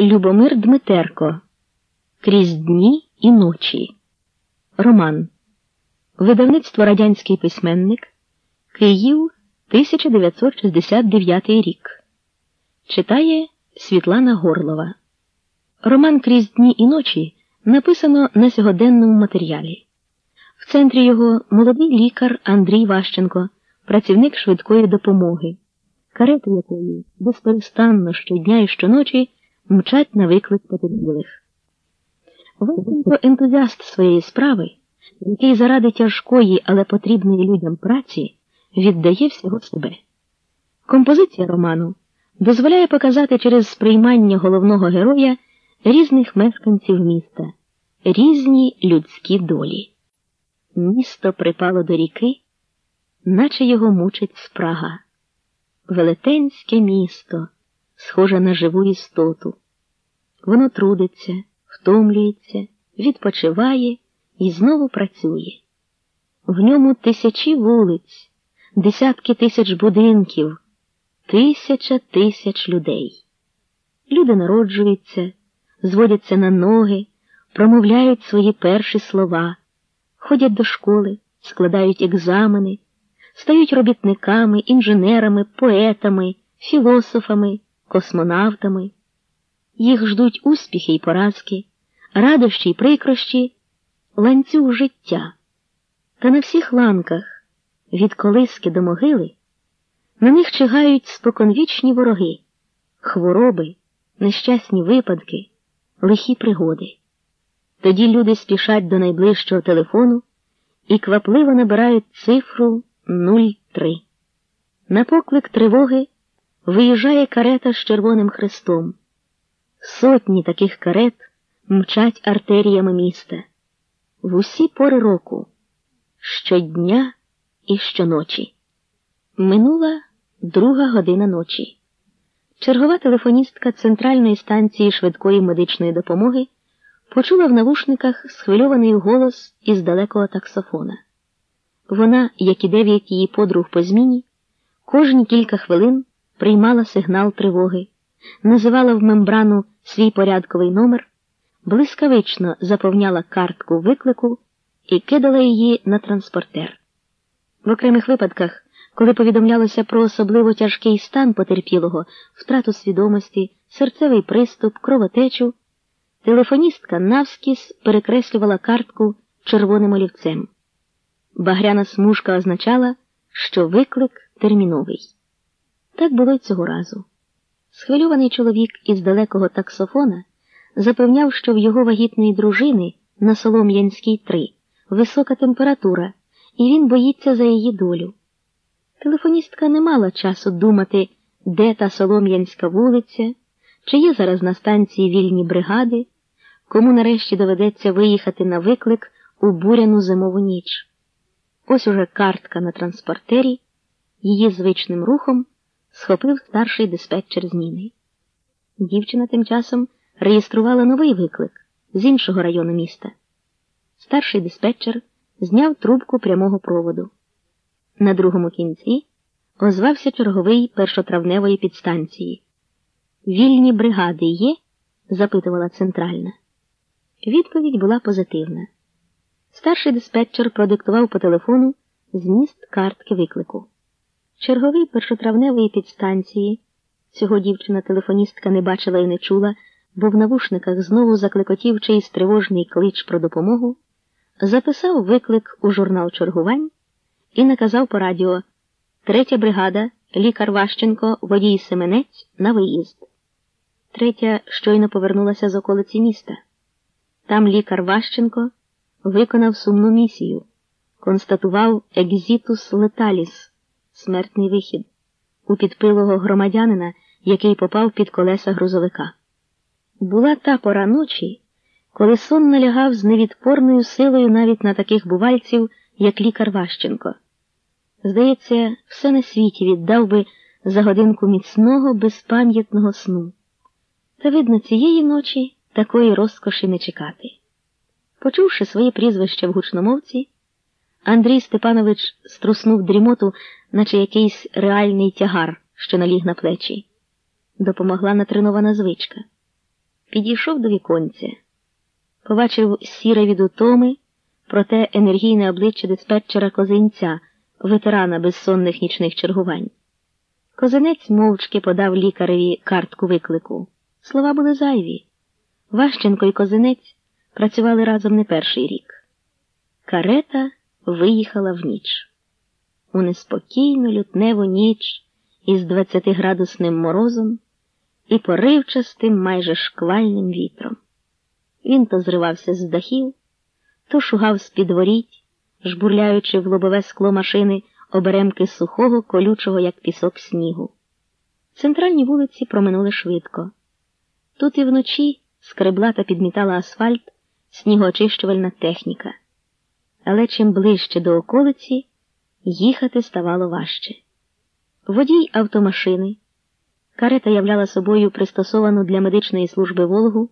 Любомир Дмитерко Крізь дні і ночі. Роман. Видавництво Радянський письменник. Київ 1969 рік. Читає Світлана Горлова. Роман Крізь дні і ночі написано на сьогоденному матеріалі. В центрі його молодий лікар Андрій Ващенко, працівник швидкої допомоги, карети якої безперестанно щодня і щоночі мчать на виклик потерпілих. Ващенко ентузіаст своєї справи, який заради тяжкої, але потрібної людям праці віддає всього себе. Композиція роману дозволяє показати через сприймання головного героя різних мешканців міста, різні людські долі. Місто припало до ріки, наче його мучить спрага. Велетенське місто, схоже на живу істоту. Воно трудиться, втомлюється, відпочиває і знову працює. В ньому тисячі вулиць, десятки тисяч будинків, тисяча тисяч людей. Люди народжуються, зводяться на ноги, промовляють свої перші слова, ходять до школи, складають екзамени, стають робітниками, інженерами, поетами, філософами, космонавтами. Їх ждуть успіхи й поразки, радощі й прикрощі, ланцюг життя. Та на всіх ланках, від колиски до могили, на них чигають споконвічні вороги, хвороби, нещасні випадки, лихі пригоди. Тоді люди спішать до найближчого телефону і квапливо набирають цифру 03. На поклик тривоги виїжджає карета з Червоним Хрестом. Сотні таких карет мчать артеріями міста в усі пори року, щодня і щоночі. Минула друга година ночі. Чергова телефоністка центральної станції швидкої медичної допомоги почула в навушниках схвильований голос із далекого таксофона. Вона, як і дев'ять її подруг по зміні, кожні кілька хвилин приймала сигнал тривоги, називала в мембрану свій порядковий номер, блискавично заповняла картку виклику і кидала її на транспортер. В окремих випадках, коли повідомлялося про особливо тяжкий стан потерпілого, втрату свідомості, серцевий приступ, кровотечу, телефоністка навскіз перекреслювала картку червоним олівцем. Багряна смужка означала, що виклик терміновий. Так було й цього разу. Схвильований чоловік із далекого таксофона запевняв, що в його вагітної дружини на Солом'янській 3 висока температура, і він боїться за її долю. Телефоністка не мала часу думати, де та Солом'янська вулиця, чи є зараз на станції вільні бригади, кому нарешті доведеться виїхати на виклик у буряну зимову ніч. Ось уже картка на транспортері, її звичним рухом схопив старший диспетчер зміни. Дівчина тим часом реєструвала новий виклик з іншого району міста. Старший диспетчер зняв трубку прямого проводу. На другому кінці озвався черговий першотравневої підстанції. Вільні бригади є? запитувала центральна. Відповідь була позитивна. Старший диспетчер продиктував по телефону зміст картки виклику. Черговий першотравневої підстанції, цього дівчина телефоністка не бачила і не чула, бо в навушниках знову заклекотів чийсь тривожний клич про допомогу, записав виклик у журнал чергувань і наказав по радіо Третя бригада, лікар Ващенко, водій Семенець на виїзд. Третя щойно повернулася з околиці міста. Там лікар Ващенко виконав сумну місію, констатував екзітус леталіс, смертний вихід, у підпилого громадянина, який попав під колеса грузовика. Була та пора ночі, коли сон налягав з невідпорною силою навіть на таких бувальців, як лікар Ващенко. Здається, все на світі віддав би за годинку міцного, безпам'ятного сну. Та, видно, цієї ночі такої розкоші не чекати. Почувши своє прізвище в гучномовці, Андрій Степанович струснув дрімоту, наче якийсь реальний тягар, що наліг на плечі. Допомогла натренована звичка. підійшов до віконця, побачив сіре від утоми, проте енергійне обличчя диспетчера козинця, ветерана безсонних нічних чергувань. Козинець мовчки подав лікареві картку виклику. Слова були зайві. Ващенко і козинець працювали разом не перший рік. Карета виїхала в ніч. У неспокійну лютневу ніч із двадцятиградусним морозом і поривчастим майже шквальним вітром. Він то зривався з дахів, то шугав з підворіть, жбурляючи в лобове скло машини оберемки сухого, колючого, як пісок снігу. Центральні вулиці проминули швидко. Тут і вночі скребла та підмітала асфальт снігоочищувальна техніка. Але чим ближче до околиці, їхати ставало важче. Водій автомашини, карета являла собою пристосовану для медичної служби Волгу.